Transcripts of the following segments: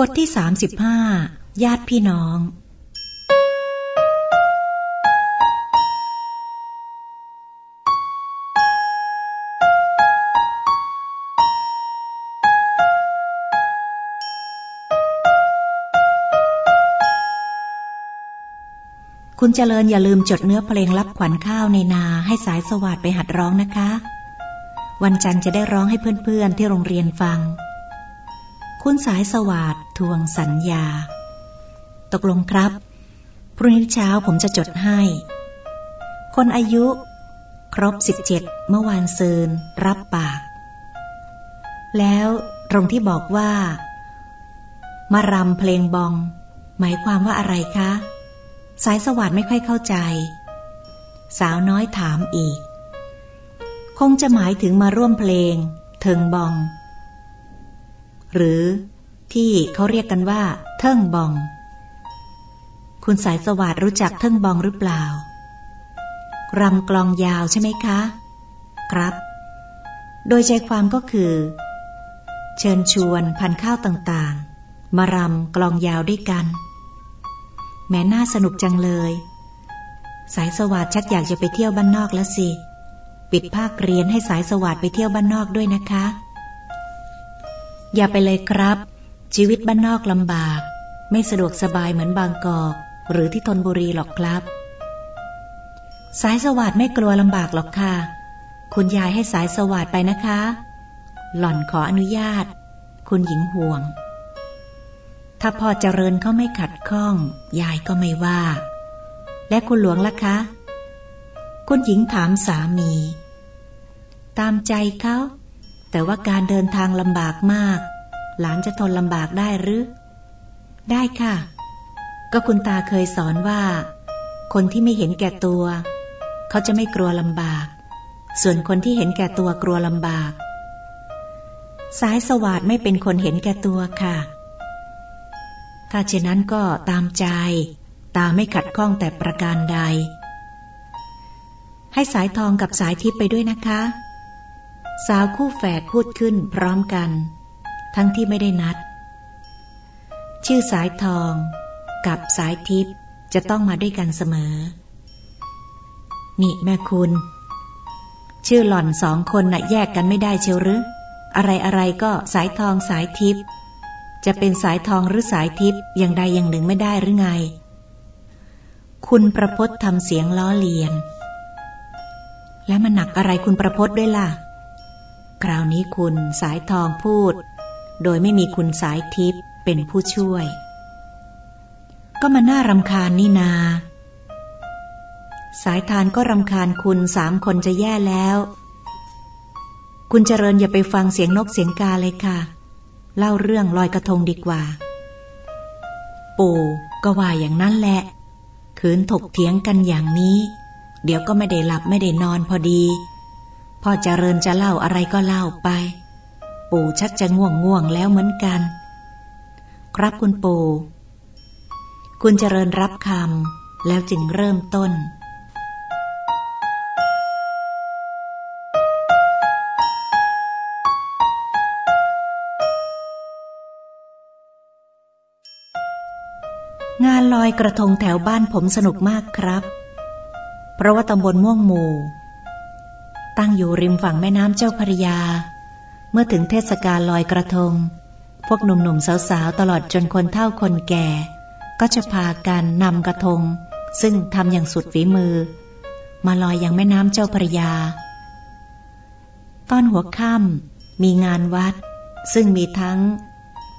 บทที่สามสิบห้าญาติพี่น้อง คุณเจริญอย่าลืมจดเนื้อเพลงรับขวัญข้าวในนาให้สายสวัสดไปหัดร้องนะคะ วันจันทร์จะได้ร้องให้เพื่อนๆที่โรงเรียนฟัง คุณสายสวัสด ทวงสัญญา ตกลงครับ พรุ่งนี้เช้าผมจะจดให้ คนอายุ ครบสิบเจ็ดเมื่อวานซืนรับปาก แล้วตรงที่บอกว่ามารำเพลงบอง หมายความว่าอะไรคะ สายสวัสดไม่ค่อยเข้าใจ สาวน้อยถามอีก คงจะหมายถึงมาร่วมเพลง เทิงบอง หรือ ที่เขาเรียกกันว่า เทิงบอง คุณสายสวัสดรู้จักเทิงบองหรือเปล่ารำกลองยาวใช่ไหมคะ ครับ โดยใจความก็คือ เชิญชวนพันข้าวต่างๆ มารำกลองยาวด้วยกัน แม้น่าสนุกจังเลย สายสวัสดชักอยากจะไปเที่ยวบ้านนอกแล้วสิ ปิดภาคเรียนให้สายสวัสดไปเที่ยวบ้านนอกด้วยนะคะ อย่าไปเลยครับ ชีวิตบ้านนอกลำบาก ไม่สะดวกสบายเหมือนบางกอกหรือที่ธนบุรีหรอกครับ สายสวัสดไม่กลัวลำบากหรอกค่ะ คุณยายให้สายสวัสดไปนะคะ หล่อนขออนุญาต คุณหญิงห่วง ถ้าพอเจริญเขาไม่ขัดข้อง ยายก็ไม่ว่า และคุณหลวงล่ะคะ คุณหญิงถามสามี ตามใจเขาแต่ว่าการเดินทางลำบากมาก หลานจะทนลำบากได้หรือ ได้ค่ะ ก็คุณตาเคยสอนว่า คนที่ไม่เห็นแก่ตัว เขาจะไม่กลัวลำบาก ส่วนคนที่เห็นแก่ตัวกลัวลำบาก สายสวัสดไม่เป็นคนเห็นแก่ตัวค่ะ ถ้าเช่นนั้นก็ตามใจ ตาไม่ขัดข้องแต่ประการใด ให้สายทองกับสายทิพย์ไปด้วยนะคะ สาวคู่แฝดพูดขึ้นพร้อมกัน ทั้งที่ไม่ได้นัด ชื่อสายทองกับสายทิพย์จะต้องมาด้วยกันเสมอ นี่แม่คุณ ชื่อหล่อนสองคนน่ะแยกกันไม่ได้เชียวหรือ อะไรอะไรก็สายทองสายทิพย์จะเป็นสายทองหรือสายทิพย์อย่างใดอย่างหนึ่งไม่ได้หรือไง คุณประพศทำเสียงล้อเลียน แล้วมันหนักอะไรคุณประพศด้วยล่ะ คราวนี้คุณสายทองพูด โดยไม่มีคุณสายทิพย์เป็นผู้ช่วย ก็มาน่ารำคาญนี่นา สายทานก็รำคาญคุณสามคนจะแย่แล้ว คุณเจริญอย่าไปฟังเสียงนกเสียงกาเลยค่ะ เล่าเรื่องลอยกระทงดีกว่า ปู่ก็ว่าอย่างนั้นแหละ คืนถกเถียงกันอย่างนี้ เดี๋ยวก็ไม่ได้หลับไม่ได้นอนพอดี พ่อเจริญจะเล่าอะไรก็เล่าไป ปู่ชักจะง่วงง่วงแล้วเหมือนกัน ครับคุณปู่ คุณเจริญรับคำแล้วจึงเริ่มต้นงานลอยกระทงแถวบ้านผมสนุกมากครับ เพราะว่าตำบลม่วงหมู่ ตั้งอยู่ริมฝั่งแม่น้ำเจ้าพระยา เมื่อถึงเทศกาลลอยกระทง พวกหนุ่มๆสาวๆตลอดจนคนเฒ่าคนแก่ ก็จะพากันนำกระทง ซึ่งทำอย่างสุดฝีมือ มาลอยอยังแม่น้ำเจ้าพระยา ตอนหัวค่ำมีงานวัด ซึ่งมีทั้ง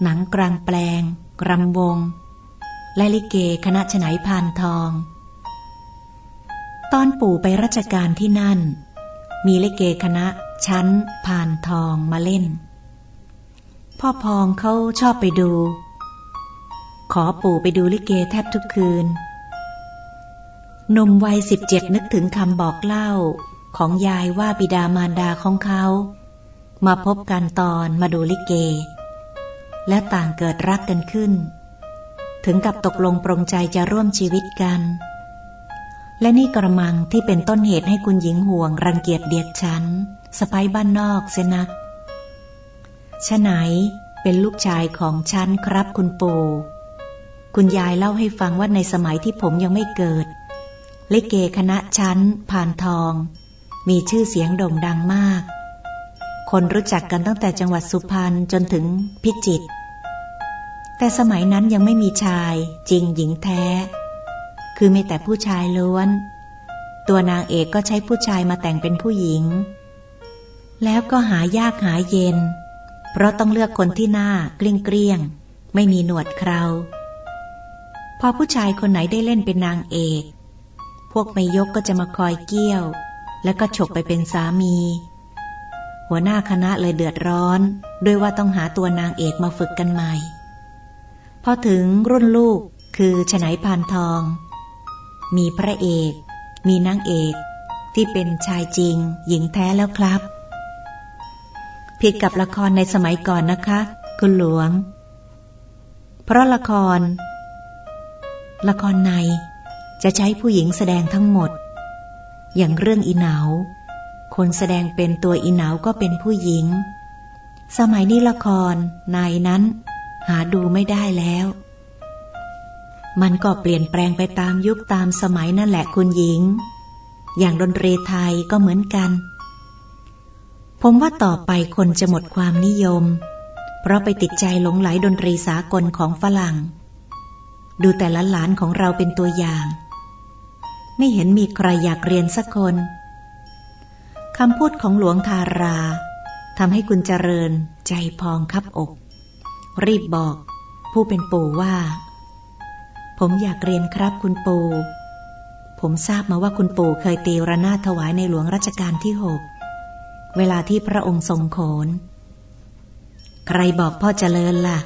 หนังกลางแปลงรำวง และลิเกคณะฉไนพานทอง ตอนปู่ไปราชการที่นั่น มีลิเกคณะ ชั้นผ่านทองมาเล่น พ่อพองเขาชอบไปดู ขอปู่ไปดูลิเกแทบทุกคืนหนุ่มวัยสิบเจ็ดนึกถึงคำบอกเล่าของยายว่าบิดามารดาของเขา มาพบกันตอนมาดูลิเก และต่างเกิดรักกันขึ้น ถึงกับตกลงปรงใจจะร่วมชีวิตกัน และนี่กระมังที่เป็นต้นเหตุให้คุณหญิงห่วง รังเกียจเดียดฉันสไปบ้านนอกเสนักฉไหนเป็นลูกชายของฉันครับคุณปู่คุณยายเล่าให้ฟังว่าในสมัยที่ผมยังไม่เกิด ลิเกคณะชั้นผ่านทอง มีชื่อเสียงโด่งดังมาก คนรู้จักกันตั้งแต่จังหวัดสุพรรณจนถึงพิจิตรแต่สมัยนั้นยังไม่มีชายจริงหญิงแท้ คือมีแต่ผู้ชายล้วน ตัวนางเอกก็ใช้ผู้ชายมาแต่งเป็นผู้หญิง แล้วก็หายากหาเย็น เพราะต้องเลือกคนที่หน้าเกลี้ยงเกลี้ยง ไม่มีหนวดเครา พอผู้ชายคนไหนได้เล่นเป็นนางเอก พวกไม่ยกก็จะมาคอยเกี้ยว แล้วก็ฉกไปเป็นสามี หัวหน้าคณะเลยเดือดร้อน ด้วยว่าต้องหาตัวนางเอกมาฝึกกันใหม่ พอถึงรุ่นลูกคือฉนัยพานทอง มีพระเอก มีนางเอก ที่เป็นชายจริง หญิงแท้แล้วครับ ผิดกับละครในสมัยก่อนนะคะ คุณหลวง เพราะละคร ละครในจะใช้ผู้หญิงแสดงทั้งหมด อย่างเรื่องอีเหนา คนแสดงเป็นตัวอีเหนาก็เป็นผู้หญิง สมัยนี้ละครในนั้น หาดูไม่ได้แล้ว มันก็เปลี่ยนแปลงไปตามยุคตามสมัยนั่นแหละคุณหญิง อย่างดนตรีไทยก็เหมือนกัน ผมว่าต่อไปคนจะหมดความนิยม เพราะไปติดใจหลงไหลดนตรีสากลของฝรั่ง ดูแต่ละหลานของเราเป็นตัวอย่าง ไม่เห็นมีใครอยากเรียนสักคนคำพูดของหลวงทาราทำให้คุณเจริญใจพองคับอก รีบบอกผู้เป็นปู่ว่า ผมอยากเรียนครับคุณปู่ ผมทราบมาว่าคุณปู่เคยตีระนาดถวายในหลวงรัชกาลที่หก เวลาที่พระองค์ทรงโขน ใครบอกพ่อเจริญละ่ะ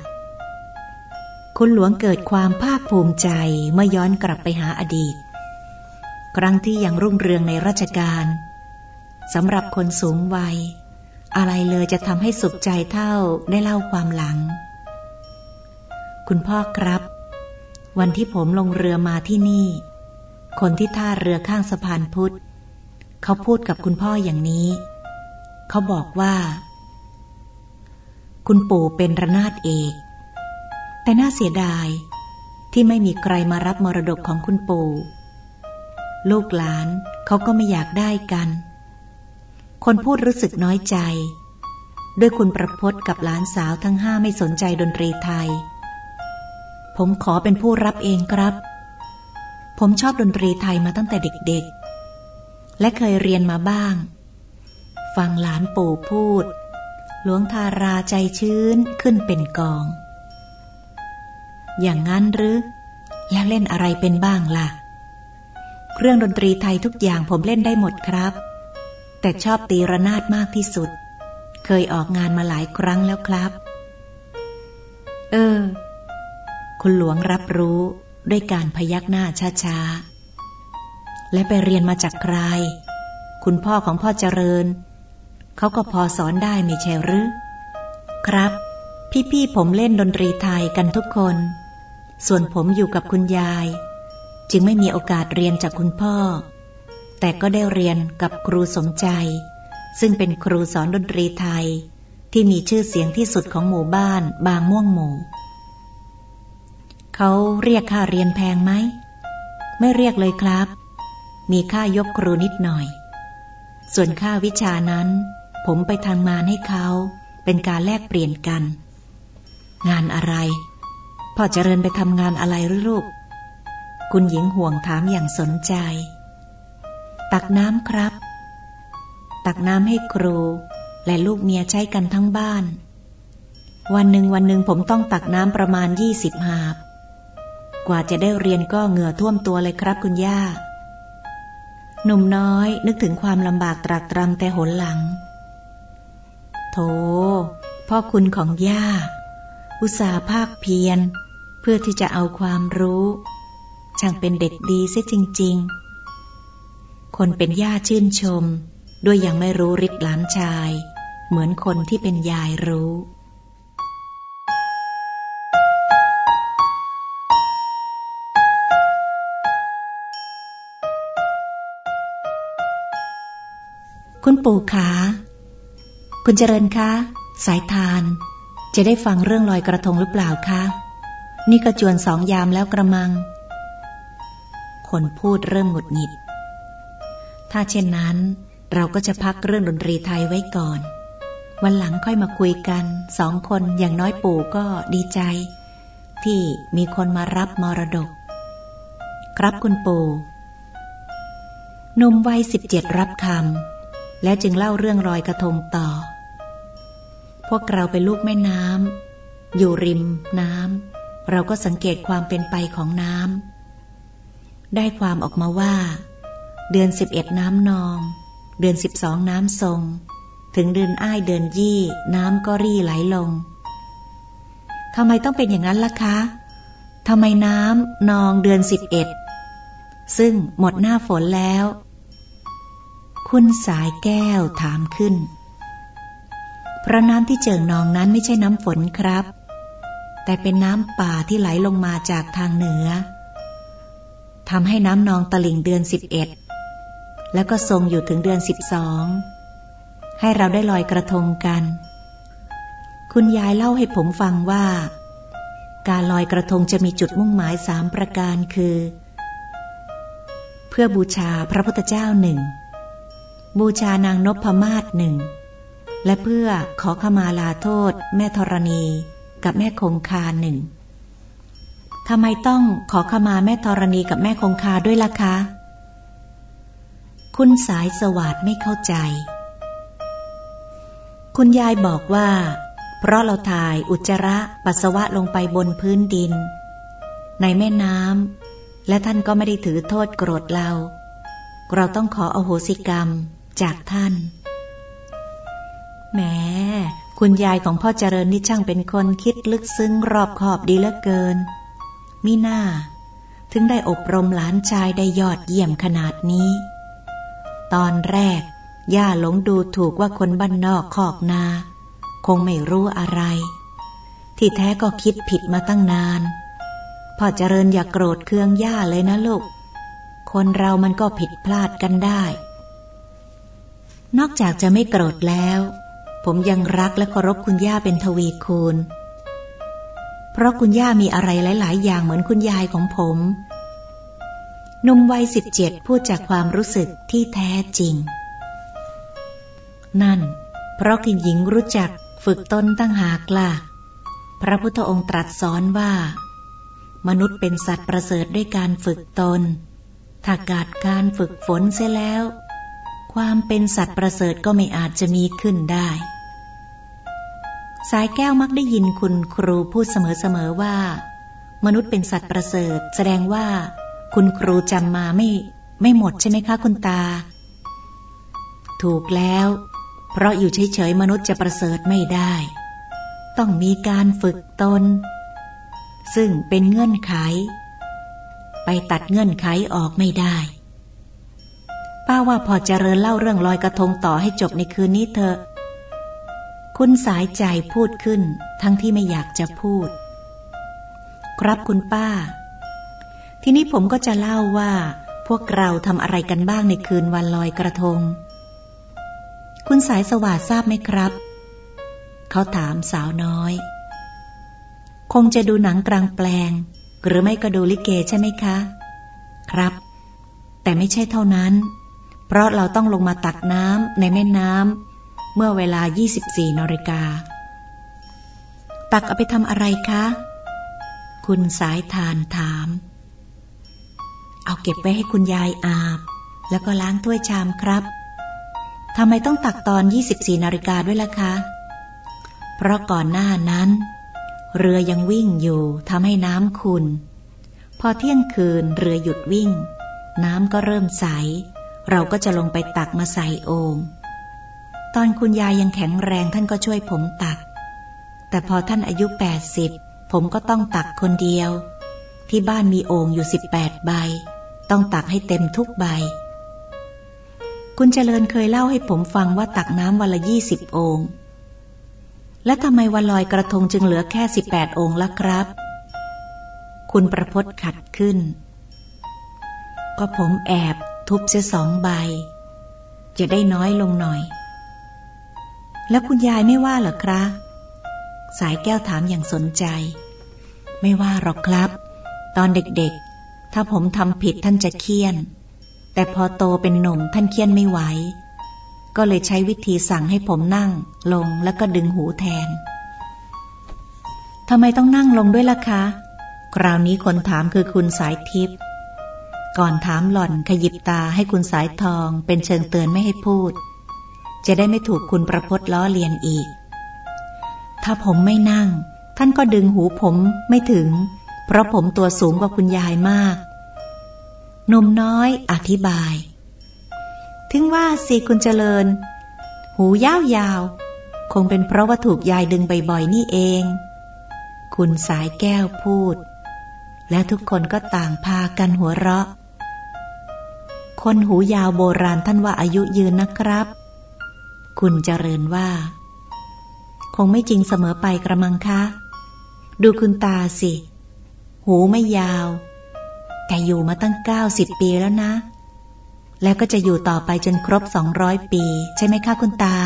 คุณหลวงเกิดความภาคภูมิใจเมื่อย้อนกลับไปหาอดีต ครั้งที่ยังรุ่งเรืองในราชการสำหรับคนสูงวัย อะไรเลยจะทำให้สุขใจเท่าได้เล่าความหลัง คุณพ่อครับ วันที่ผมลงเรือมาที่นี่ คนที่ท่าเรือข้างสะพานพุทธ เขาพูดกับคุณพ่ออย่างนี้ เขาบอกว่า คุณปู่เป็นระนาดเอก แต่น่าเสียดายที่ไม่มีใครมารับมรดกของคุณปู่ ลูกหลานเขาก็ไม่อยากได้กัน คนพูดรู้สึกน้อยใจ ด้วยคุณประพศกับหลานสาวทั้งห้าไม่สนใจดนตรีไทย ผมขอเป็นผู้รับเองครับ ผมชอบดนตรีไทยมาตั้งแต่เด็กๆ และเคยเรียนมาบ้าง ฟังหลานปู่พูด หลวงทาราใจชื้นขึ้นเป็นกอง อย่างนั้นหรือ แล้วเล่นอะไรเป็นบ้างล่ะ เครื่องดนตรีไทยทุกอย่างผมเล่นได้หมดครับ แต่ชอบตีระนาดมากที่สุด เคยออกงานมาหลายครั้งแล้วครับ เออ คุณหลวงรับรู้ด้วยการพยักหน้าช้าๆ และไปเรียนมาจากใคร คุณพ่อของพ่อเจริญ เขาก็พอสอนได้ไม่ใช่หรือ ครับ พี่ๆผมเล่นดนตรีไทยกันทุกคน ส่วนผมอยู่กับคุณยาย จึงไม่มีโอกาสเรียนจากคุณพ่อ แต่ก็ได้เรียนกับครูสมใจ ซึ่งเป็นครูสอนดนตรีไทยที่มีชื่อเสียงที่สุดของหมู่บ้านบางม่วงหมู่ เขาเรียกค่าเรียนแพงไหม ไม่เรียกเลยครับ มีค่ายกครูนิดหน่อย ส่วนค่าวิชานั้น ผมไปทำงานให้เขาเป็นการแลกเปลี่ยนกัน งานอะไร พ่อเจริญไปทำงานอะไรหรือลูก คุณหญิงห่วงถามอย่างสนใจ ตักน้ำครับ ตักน้ำให้ครู และลูกเมียใช้กันทั้งบ้าน วันหนึ่งวันหนึ่งผมต้องตักน้ำประมาณยี่สิบหาบ กว่าจะได้เรียนก็เหงื่อท่วมตัวเลยครับคุณย่า หนุ่มน้อยนึกถึงความลำบากตรากตรำแต่หนหลัง โถ พ่อคุณของย่า อุตส่าห์ภาคเพียร เพื่อที่จะเอาความรู้ ช่างเป็นเด็กดีเสียจริง ๆ คนเป็นย่าชื่นชม ด้วยยังไม่รู้ฤทธิ์หลานชาย เหมือนคนที่เป็นยายรู้ ปู่ขาคุณเจริญคะสายทาน จะได้ฟังเรื่องลอยกระทงหรือเปล่าคะนี่ก็จวนสองยามแล้วกระมัง คนพูดเริ่มหงุดหงิด ถ้าเช่นนั้น เราก็จะพักเรื่องดนตรีไทยไว้ก่อน วันหลังค่อยมาคุยกันสองคนอย่างน้อยปู่ก็ดีใจ ที่มีคนมารับมรดก ครับคุณปู่หนุ่มวัยสิบเจ็ดรับคำ และจึงเล่าเรื่องรอยกระทงต่อ พวกเราเป็นลูกแม่น้ำอยู่ริมน้ำเราก็สังเกตความเป็นไปของน้ำได้ความออกมาว่า เดือนสิบเอ็ดน้ำนอง เดือนสิบสองน้ำทรง ถึงเดือนอ้ายเดือนยี่ น้ำก็รี่ไหลลงทำไมต้องเป็นอย่างนั้นล่ะคะทำไมน้ำนองเดือนสิบเอ็ดซึ่งหมดหน้าฝนแล้ว คุณสายแก้วถามขึ้น พระน้ำที่เจิ่งนองนั้นไม่ใช่น้ำฝนครับ แต่เป็นน้ำป่าที่ไหลลงมาจากทางเหนือทำให้น้ำนองตลิ่งเดือนสิบเอ็ดแล้วก็ทรงอยู่ถึงเดือนสิบสองให้เราได้ลอยกระทงกัน คุณยายเล่าให้ผมฟังว่า การลอยกระทงจะมีจุดมุ่งหมายสามประการคือ เพื่อบูชาพระพุทธเจ้าหนึ่ง บูชานางนพมาศหนึ่ง และเพื่อขอขมาลาโทษ แม่ธรณีกับแม่คงคาหนึ่งทำไมต้องขอขมาแม่ธรณีกับแม่คงคาด้วยล่ะคะ คุณสายสวัสดไม่เข้าใจ คุณยายบอกว่า เพราะเราถ่ายอุจจาระปัสสาวะลงไปบนพื้นดิน ในแม่น้ำและท่านก็ไม่ได้ถือโทษโกรธเรา เราต้องขออโหสิกรรม จากท่านแหมคุณยายของพ่อเจริญนี่ช่างเป็นคนคิดลึกซึ้งรอบขอบดีเหลือเกิน มิน่า ถึงได้อบรมหลานชายได้ยอดเยี่ยมขนาดนี้ ตอนแรก ย่าหลงดูถูกว่าคนบ้านนอกขอกนา คงไม่รู้อะไร ที่แท้ก็คิดผิดมาตั้งนาน พ่อเจริญอย่ากโกรธเคืองย่าเลยนะลูก คนเรามันก็ผิดพลาดกันได้ นอกจากจะไม่โกรธแล้ว ผมยังรักและเคารพคุณย่าเป็นทวีคูณ เพราะคุณย่ามีอะไรหลาย ๆ อย่างเหมือนคุณยายของผมนุ่มวัยสิบเจ็ดพูดจากความรู้สึกที่แท้จริง นั่น เพราะคุณหญิงรู้จักฝึกตนตั้งหากล่ะ พระพุทธองค์ตรัสสอนว่า มนุษย์เป็นสัตว์ประเสริฐด้วยการฝึกตน ถ้าขาดการฝึกฝนเสียแล้ว ความเป็นสัตว์ประเสริฐก็ไม่อาจจะมีขึ้นได้ สายแก้วมักได้ยินคุณครูพูดเสมอๆว่า มนุษย์เป็นสัตว์ประเสริฐ แสดงว่า คุณครูจำมาไม่ไม่หมดใช่ไหมคะคุณตา ถูกแล้ว เพราะอยู่เฉยๆมนุษย์จะประเสริฐไม่ได้ ต้องมีการฝึกตน ซึ่งเป็นเงื่อนไข ไปตัดเงื่อนไขออกไม่ได้ ป้าว่าพอเจริญเล่าเรื่องลอยกระทงต่อให้จบในคืนนี้เถอะ คุณสายใจพูดขึ้น ทั้งที่ไม่อยากจะพูด ครับคุณป้า ทีนี้ผมก็จะเล่าว่า พวกเราทำอะไรกันบ้างในคืนวันลอยกระทง คุณสายสวัสดทราบไหมครับ เขาถามสาวน้อย คงจะดูหนังกลางแปลง หรือไม่ก็ดูลิเกใช่ไหมคะ ครับแต่ไม่ใช่เท่านั้น เพราะเราต้องลงมาตักน้ำในแม่น้ำเมื่อเวลา 24นาฬิกา ตักเอาไปทำอะไรคะ คุณสายทานถาม เอาเก็บไว้ให้คุณยายอาบ แล้วก็ล้างถ้วยชามครับทำไมต้องตักตอน 24นาฬิกาด้วยล่ะคะ เพราะก่อนหน้านั้น เรือยังวิ่งอยู่ทำให้น้ำขุนพอเที่ยงคืนเรือหยุดวิ่ง น้ำก็เริ่มใส เราก็จะลงไปตักมาใส่โอง่งตอนคุณยายยังแข็งแรงท่านก็ช่วยผมตัก แต่พอท่านอายุแปดสิบผมก็ต้องตักคนเดียว ที่บ้านมีโอ่งอยู่สิบใบ ต้องตักให้เต็มทุกใบ คุณเจริญเคยเล่าให้ผมฟังว่าตักน้ำวันละยี่สิบโอง่งและทำไมวันลอยกระทงจึงเหลือแค่สิบแปดองค์ละครับ คุณประพศขัดขึ้น ก็ผมแอบ ทุบเสียสองใบ จะได้น้อยลงหน่อย แล้วคุณยายไม่ว่าหรอครับ สายแก้วถามอย่างสนใจ ไม่ว่าหรอกครับ ตอนเด็กๆ ถ้าผมทำผิดท่านจะเคี่ยน แต่พอโตเป็นหนุ่มท่านเคี่ยนไม่ไหว ก็เลยใช้วิธีสั่งให้ผมนั่ง ลงแล้วก็ดึงหูแทนทำไมต้องนั่งลงด้วยล่ะคะ คราวนี้คนถามคือคุณสายทิพย์ ก่อนถามหล่อนขยิบตาให้คุณสายทองเป็นเชิงเตือนไม่ให้พูด จะได้ไม่ถูกคุณประพศล้อเลียนอีก ถ้าผมไม่นั่ง ท่านก็ดึงหูผมไม่ถึง เพราะผมตัวสูงกว่าคุณยายมากนมน้อยอธิบาย ถึงว่าสิคุณเจริญ หูยาวๆคงเป็นเพราะว่าถูกยายดึงบ่อยๆนี่เอง คุณสายแก้วพูด และทุกคนก็ต่างพากันหัวเราะ คนหูยาวโบราณท่านว่าอายุยืนนะครับ คุณเจริญว่า คงไม่จริงเสมอไปกระมังคะ ดูคุณตาสิ หูไม่ยาว แต่อยู่มาตั้งเก้าสิบปีแล้วนะ แล้วก็จะอยู่ต่อไปจนครบสองร้อยปี ใช่ไหมคะคุณตา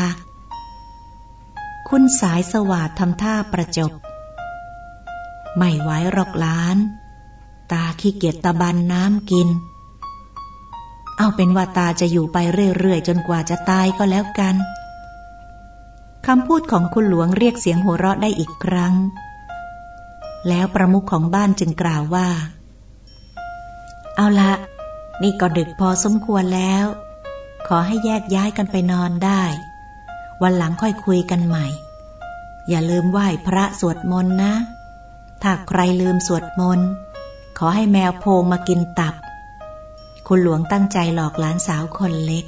คุณสายสวัสดทำท่าประจบ ไม่ไหวหรอกล้าน ตาขี้เกียจตะบันน้ำกิน เอาเป็นว่าตาจะอยู่ไปเรื่อยๆ จนกว่าจะตายก็แล้วกัน คำพูดของคุณหลวงเรียกเสียงหัวเราะได้อีกครั้ง แล้วประมุขของบ้านจึงกล่าวว่า เอาละ นี่ก็ดึกพอสมควรแล้ว ขอให้แยกย้ายกันไปนอนได้ วันหลังค่อยคุยกันใหม่ อย่าลืมไหว้พระสวดมนต์นะ ถ้าใครลืมสวดมนต์ ขอให้แมวโพงมากินตับ คุณหลวงตั้งใจหลอกหลานสาวคนเล็ก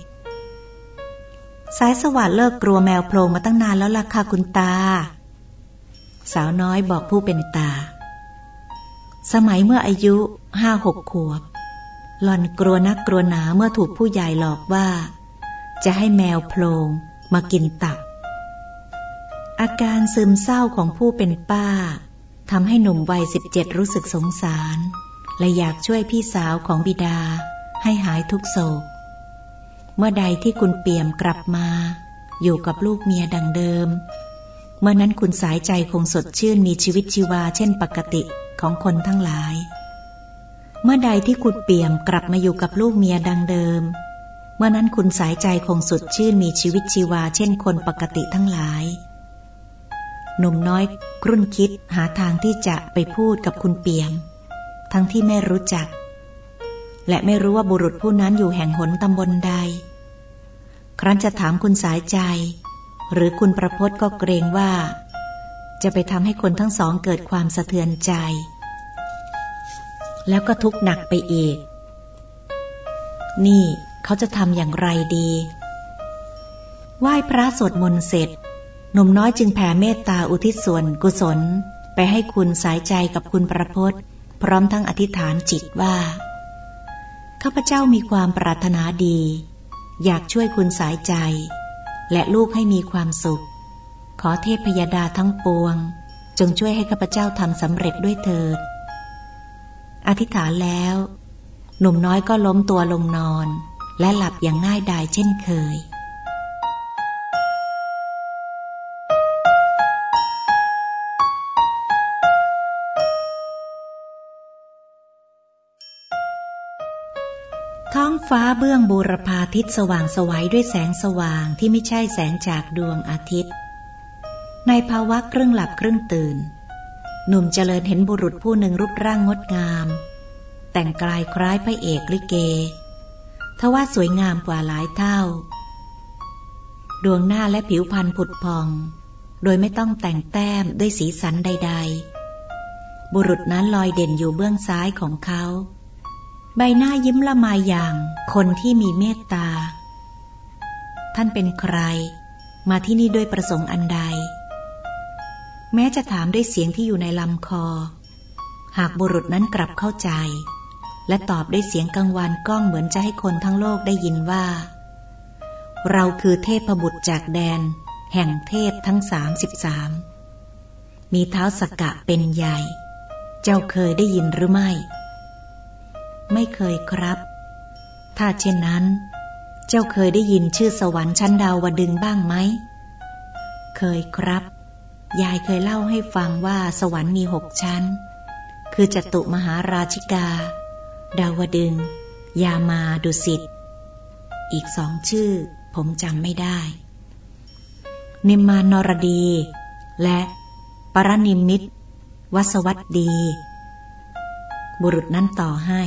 สายสวัสด์เลิกกลัวแมวโพงมาตั้งนานแล้วล่ะค่ะคุณตา สาวน้อยบอกผู้เป็นตา สมัยเมื่ออายุห้าหกขวบ หล่อนกลัวนักกลัวหนาเมื่อถูกผู้ใหญ่หลอกว่า จะให้แมวโพลงมากินตับ อาการซึมเศร้าของผู้เป็นป้าทำให้หนุ่มวัยสิบเจ็ดรู้สึกสงสาร และอยากช่วยพี่สาวของบิดา ให้หายทุกโศก เมื่อใดที่คุณเปี่ยมกลับมา อยู่กับลูกเมียดังเดิม เมื่อนั้นคุณสายใจคงสดชื่นมีชีวิตชีวาเช่นปกติของคนทั้งหลาย เมื่อใดที่คุณเปี่ยมกลับมาอยู่กับลูกเมียดังเดิม เมื่อนั้นคุณสายใจคงสดชื่นมีชีวิตชีวาเช่นคนปกติทั้งหลายหนุ่มน้อยครุ่นคิดหาทางที่จะไปพูดกับคุณเปียม ทั้งที่ไม่รู้จัก และไม่รู้ว่าบุรุษผู้นั้นอยู่แห่งหนตำบลใด ครั้นจะถามคุณสายใจ หรือคุณประพศก็เกรงว่า จะไปทำให้คนทั้งสองเกิดความสะเทือนใจ แล้วก็ทุกข์หนักไปอีก นี่เขาจะทำอย่างไรดีไหว้พระสวดมนต์เสร็จ หนุ่มน้อยจึงแผ่เมตตาอุทิศส่วนกุศล ไปให้คุณสายใจกับคุณประพศพร้อมทั้งอธิษฐานจิตว่า ข้าพเจ้ามีความปรารถนาดี อยากช่วยคุณสายใจ และลูกให้มีความสุข ขอเทพพยดาทั้งปวง จงช่วยให้ข้าพเจ้าทำสำเร็จด้วยเถิด อธิษฐานแล้ว หนุ่มน้อยก็ล้มตัวลงนอน และหลับอย่างง่ายดายเช่นเคย ฟ้าเบื้องบูรพาทิตสว่างสวัยด้วยแสงสว่างที่ไม่ใช่แสงจากดวงอาทิตย์ ในภาวะครึ่งหลับครึ่งตื่น หนุ่มเจริญเห็นบุรุษผู้หนึ่งรูปร่างงดงาม แต่งกายคล้ายพระเอกลิเก ทว่าสวยงามกว่าหลายเท่า ดวงหน้าและผิวพรรณผุดพอง โดยไม่ต้องแต่งแต้มด้วยสีสันใด ๆ บุรุษนั้นลอยเด่นอยู่เบื้องซ้ายของเขา ใบหน้ายิ้มละไมยอย่างคนที่มีเมตตา ท่านเป็นใคร มาที่นี่ด้วยประสงค์อันใด แม้จะถามด้วยเสียงที่อยู่ในลำคอ หากบุรุษนั้นกลับเข้าใจ และตอบด้วยเสียงกังวานก้องเหมือนจะให้คนทั้งโลกได้ยินว่า เราคือเทพบุตรจากแดน แห่งเทพทั้งสามสิบสามมีเท้าสกกะเป็นใหญ่ เจ้าเคยได้ยินหรือไม่ ไม่เคยครับ ถ้าเช่นนั้น เจ้าเคยได้ยินชื่อสวรรค์ชั้นดาวดึงบ้างไหม เคยครับ ยายเคยเล่าให้ฟังว่าสวรรค์มีหกชั้น คือจตุมหาราชิกา ดาวดึง ยามาดุสิต อีกสองชื่อ ผมจำไม่ได้ นิมมานรดี และปรนิมิตวสวัตดี บุรุษนั้นต่อให้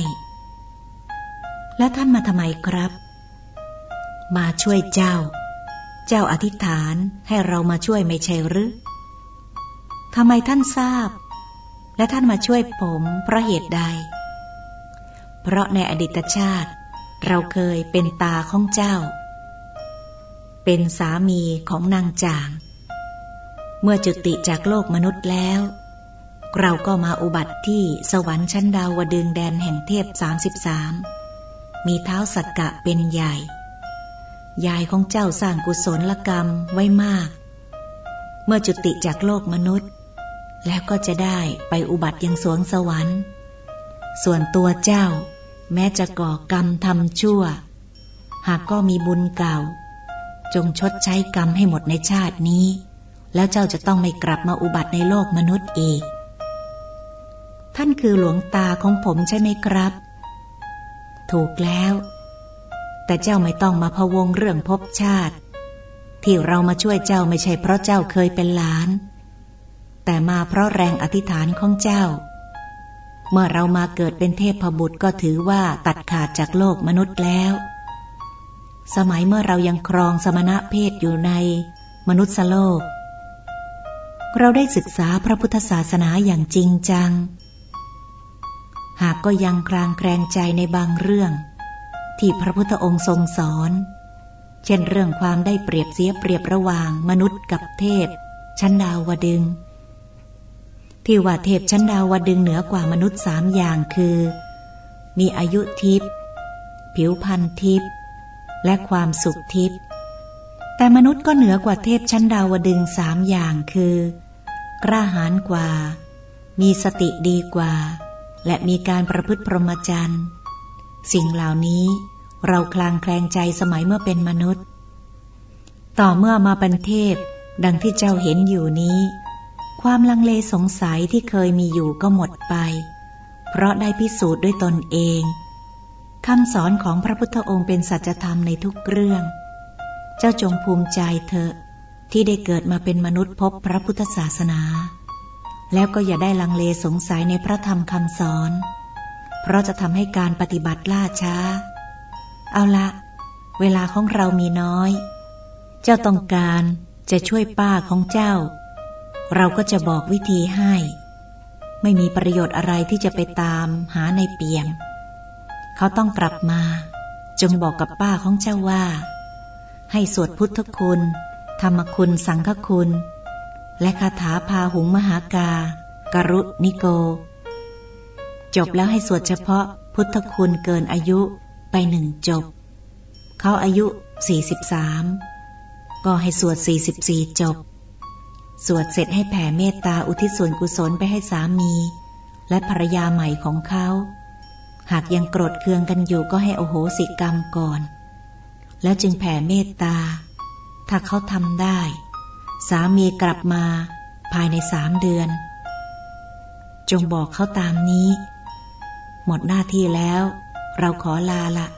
และท่านมาทำไมครับ มาช่วยเจ้า เจ้าอธิษฐานให้เรามาช่วยไม่ใช่หรือทำไมท่านทราบ และท่านมาช่วยผมเพราะเหตุใด เพราะในอดีตชาติ เราเคยเป็นตาของเจ้า เป็นสามีของนางจาง เมื่อจุติจากโลกมนุษย์แล้ว เราก็มาอุบัติที่สวรรค์ชั้นดาวดึงแดนแห่งเทพสามสิบสาม มีเท้าสักกะเป็นใหญ่ ยายของเจ้าสร้างกุศลกรรมไว้มาก เมื่อจุติจากโลกมนุษย์ แล้วก็จะได้ไปอุบัติยังสวงสวรรค์ ส่วนตัวเจ้า แม้จะก่อกรรมทำชั่ว หากก็มีบุญเก่า จงชดใช้กรรมให้หมดในชาตินี้ แล้วเจ้าจะต้องไม่กลับมาอุบัติในโลกมนุษย์อีก ท่านคือหลวงตาของผมใช่ไหมครับ ถูกแล้ว แต่เจ้าไม่ต้องมาพะวงเรื่องภพชาติ ที่เรามาช่วยเจ้าไม่ใช่เพราะเจ้าเคยเป็นหลาน แต่มาเพราะแรงอธิษฐานของเจ้า เมื่อเรามาเกิดเป็นเทพบุตรก็ถือว่าตัดขาดจากโลกมนุษย์แล้ว สมัยเมื่อเรายังครองสมณะเพศอยู่ในมนุษย์โลก เราได้ศึกษาพระพุทธศาสนาอย่างจริงจัง หากก็ยังคลางแคลงใจในบางเรื่อง ที่พระพุทธองค์ทรงสอน เช่นเรื่องความได้เปรียบเสียเปรียบระหว่างมนุษย์กับเทพ ชั้นดาวดึง ที่ว่าเทพชั้นดาวดึงเหนือกว่ามนุษย์สามอย่างคือ มีอายุทิพย์ผิวพรรณทิพย์และความสุขทิพย์แต่มนุษย์ก็เหนือกว่าเทพชั้นดาวดึงสามอย่างคือกล้าหาญกว่า มีสติดีกว่า และมีการประพฤติพรหมจรรย์ สิ่งเหล่านี้เราคลางแคลงใจสมัยเมื่อเป็นมนุษย์ ต่อเมื่อมาเป็นเทพ ดังที่เจ้าเห็นอยู่นี้ ความลังเลสงสัยที่เคยมีอยู่ก็หมดไป เพราะได้พิสูจน์ด้วยตนเองคำสอนของพระพุทธองค์เป็นสัจธรรมในทุกเรื่อง เจ้าจงภูมิใจเถอะที่ได้เกิดมาเป็นมนุษย์พบพระพุทธศาสนา แล้วก็อย่าได้ลังเลสงสัยในพระธรรมคำสอน เพราะจะทำให้การปฏิบัติล่าช้า เอาละ เวลาของเรามีน้อย เจ้าต้องการจะช่วยป้าของเจ้า เราก็จะบอกวิธีให้ ไม่มีประโยชน์อะไรที่จะไปตามหาในเปียงเขาต้องกลับมา จงบอกกับป้าของเจ้าว่า ให้สวดพุทธคุณ ธรรมคุณสังฆคุณ และคาถาพาหุงมหากากรุนิโก จบแล้วให้สวดเฉพาะพุทธคุณเกินอายุไปหนึ่งจบ เขาอายุ 43 ก็ให้สวด 44 จบ สวดเสร็จให้แผ่เมตตาอุทิศส่วนกุศลไปให้สามี และภรรยาใหม่ของเขา หากยังโกรธเคืองกันอยู่ก็ให้โอโหสิกรรมก่อน แล้วจึงแผ่เมตตา ถ้าเขาทำได้ สามีกลับมา ภายในสามเดือน จงบอกเขาตามนี้ หมดหน้าที่แล้ว เราขอลาละ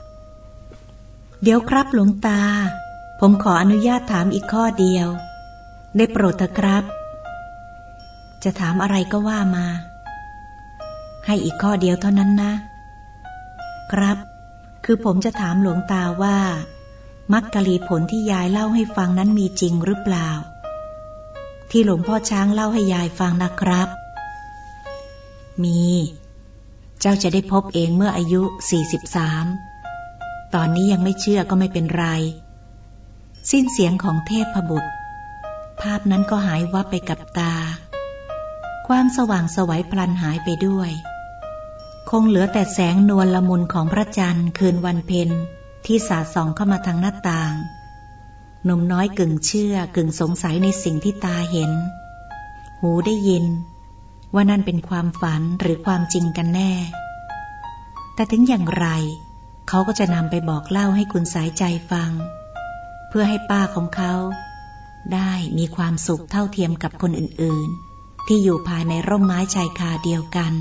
เดี๋ยวครับหลวงตา ผมขออนุญาตถามอีกข้อเดียว ได้โปรดเถอะครับ จะถามอะไรก็ว่ามา ให้อีกข้อเดียวเท่านั้นนะ ครับ คือผมจะถามหลวงตาว่ามักกะลีผลที่ยายเล่าให้ฟังนั้นมีจริงหรือเปล่า ที่หลวงพ่อช้างเล่าให้ยายฟังนะครับ มี เจ้าจะได้พบเองเมื่ออายุ 43 ตอนนี้ยังไม่เชื่อก็ไม่เป็นไร สิ้นเสียงของเทพบุตร ภาพนั้นก็หายวับไปกับตา ความสว่างสวัยพลันหายไปด้วย คงเหลือแต่แสงนวลละมุนของพระจันทร์คืนวันเพ็ญที่สาดส่องเข้ามาทางหน้าต่าง นุ่มน้อยกึ่งเชื่อกึ่งสงสัยในสิ่งที่ตาเห็น หูได้ยิน ว่านั่นเป็นความฝันหรือความจริงกันแน่ แต่ถึงอย่างไร เขาก็จะนำไปบอกเล่าให้คุณสายใจฟัง เพื่อให้ป้าของเขา ได้มีความสุขเท่าเทียมกับคนอื่น ๆ ที่อยู่ภายในร่มไม้ชายคาเดียวกัน